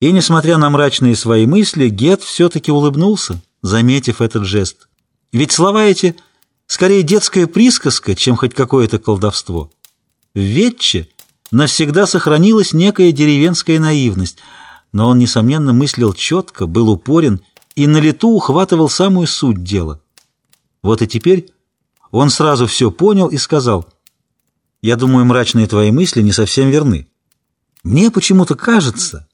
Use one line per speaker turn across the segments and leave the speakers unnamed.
И, несмотря на мрачные свои мысли, Гет все-таки улыбнулся, заметив этот жест. Ведь слова эти скорее детская присказка, чем хоть какое-то колдовство. В Ветче навсегда сохранилась некая деревенская наивность, но он, несомненно, мыслил четко, был упорен и на лету ухватывал самую суть дела. Вот и теперь он сразу все понял и сказал, «Я думаю, мрачные твои мысли не совсем верны. Мне почему-то кажется,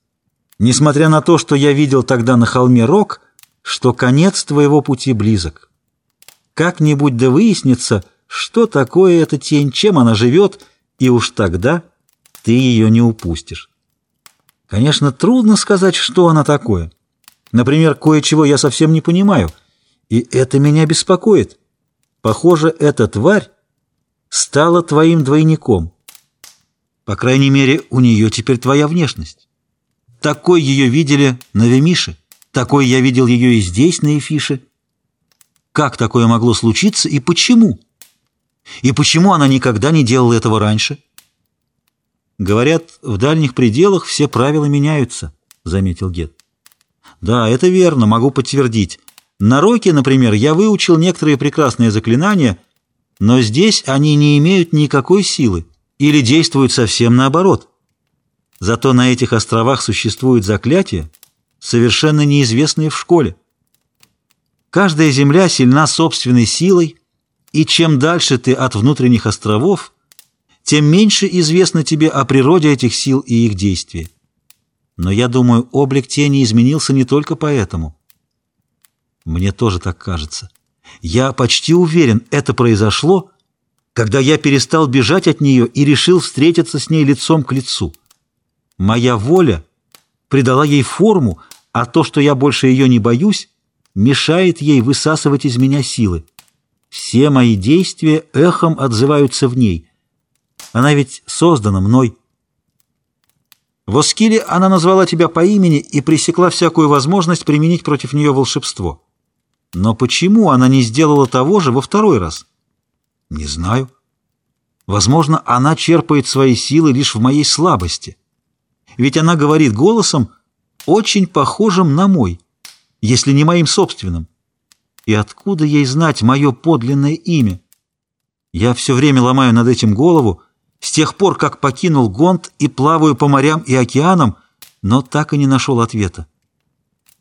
несмотря на то, что я видел тогда на холме Рок, что конец твоего пути близок. Как-нибудь да выяснится, что такое эта тень, чем она живет, и уж тогда ты ее не упустишь. Конечно, трудно сказать, что она такое. Например, кое-чего я совсем не понимаю, и это меня беспокоит. Похоже, эта тварь стала твоим двойником. По крайней мере, у нее теперь твоя внешность. Такой ее видели на Вемише, такой я видел ее и здесь, на Эфише. Как такое могло случиться и почему? И почему она никогда не делала этого раньше? Говорят, в дальних пределах все правила меняются, заметил Гет. Да, это верно, могу подтвердить. На Роке, например, я выучил некоторые прекрасные заклинания, но здесь они не имеют никакой силы или действуют совсем наоборот. Зато на этих островах существуют заклятия, совершенно неизвестные в школе. Каждая земля сильна собственной силой, и чем дальше ты от внутренних островов, тем меньше известно тебе о природе этих сил и их действий. Но я думаю, облик тени изменился не только поэтому. Мне тоже так кажется. Я почти уверен, это произошло, когда я перестал бежать от нее и решил встретиться с ней лицом к лицу. Моя воля придала ей форму, а то, что я больше ее не боюсь, мешает ей высасывать из меня силы. Все мои действия эхом отзываются в ней. Она ведь создана мной. В Оскиле она назвала тебя по имени и пресекла всякую возможность применить против нее волшебство. Но почему она не сделала того же во второй раз? Не знаю. Возможно, она черпает свои силы лишь в моей слабости. Ведь она говорит голосом, очень похожим на мой, если не моим собственным. И откуда ей знать мое подлинное имя? Я все время ломаю над этим голову, с тех пор, как покинул Гонт и плаваю по морям и океанам, но так и не нашел ответа.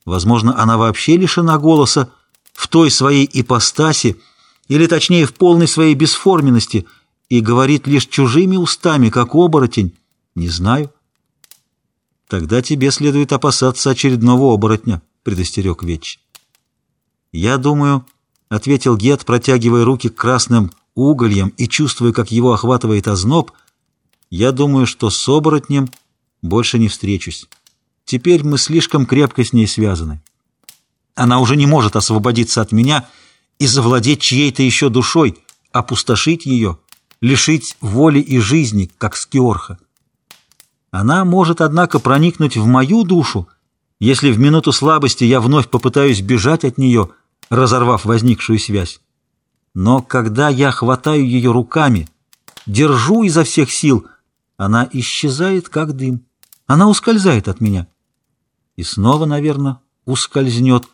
Возможно, она вообще лишена голоса в той своей ипостаси, или точнее в полной своей бесформенности, и говорит лишь чужими устами, как оборотень. Не знаю. Тогда тебе следует опасаться очередного оборотня, предостерег Веч. Я думаю, — ответил Гет, протягивая руки к красным угольям и чувствуя, как его охватывает озноб, — я думаю, что с оборотнем больше не встречусь. Теперь мы слишком крепко с ней связаны. Она уже не может освободиться от меня и завладеть чьей-то еще душой, опустошить ее, лишить воли и жизни, как Скиорха. Она может, однако, проникнуть в мою душу, если в минуту слабости я вновь попытаюсь бежать от нее, разорвав возникшую связь. Но когда я хватаю ее руками, держу изо всех сил, она исчезает, как дым. Она ускользает от меня. И снова, наверное, ускользнет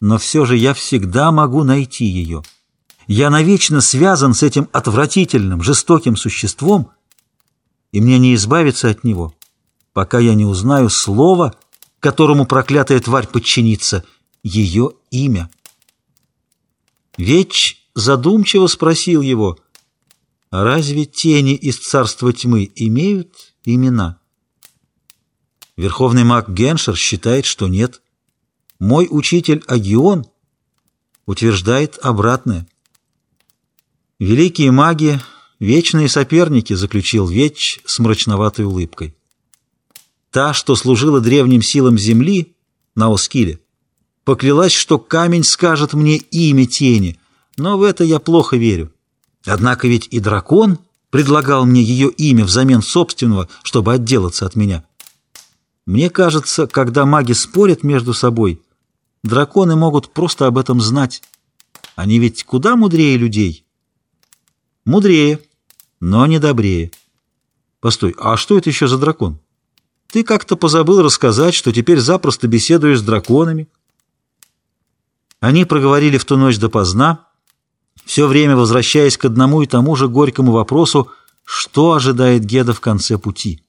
но все же я всегда могу найти ее. Я навечно связан с этим отвратительным, жестоким существом, и мне не избавиться от него, пока я не узнаю слово, которому проклятая тварь подчинится, ее имя. Веч задумчиво спросил его, «А разве тени из царства тьмы имеют имена? Верховный маг Геншер считает, что нет. Мой учитель Агион утверждает обратное. Великие маги — вечные соперники, заключил Веч с мрачноватой улыбкой. Та, что служила древним силам земли на Оскиле, поклялась, что камень скажет мне имя тени, но в это я плохо верю. Однако ведь и дракон предлагал мне ее имя взамен собственного, чтобы отделаться от меня. Мне кажется, когда маги спорят между собой — Драконы могут просто об этом знать. Они ведь куда мудрее людей. Мудрее, но не добрее. Постой, а что это еще за дракон? Ты как-то позабыл рассказать, что теперь запросто беседуешь с драконами. Они проговорили в ту ночь допоздна, все время возвращаясь к одному и тому же горькому вопросу, что ожидает Геда в конце пути.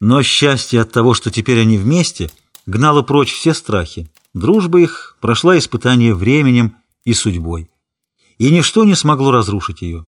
Но счастье от того, что теперь они вместе, гнало прочь все страхи. Дружба их прошла испытание временем и судьбой, и ничто не смогло разрушить ее.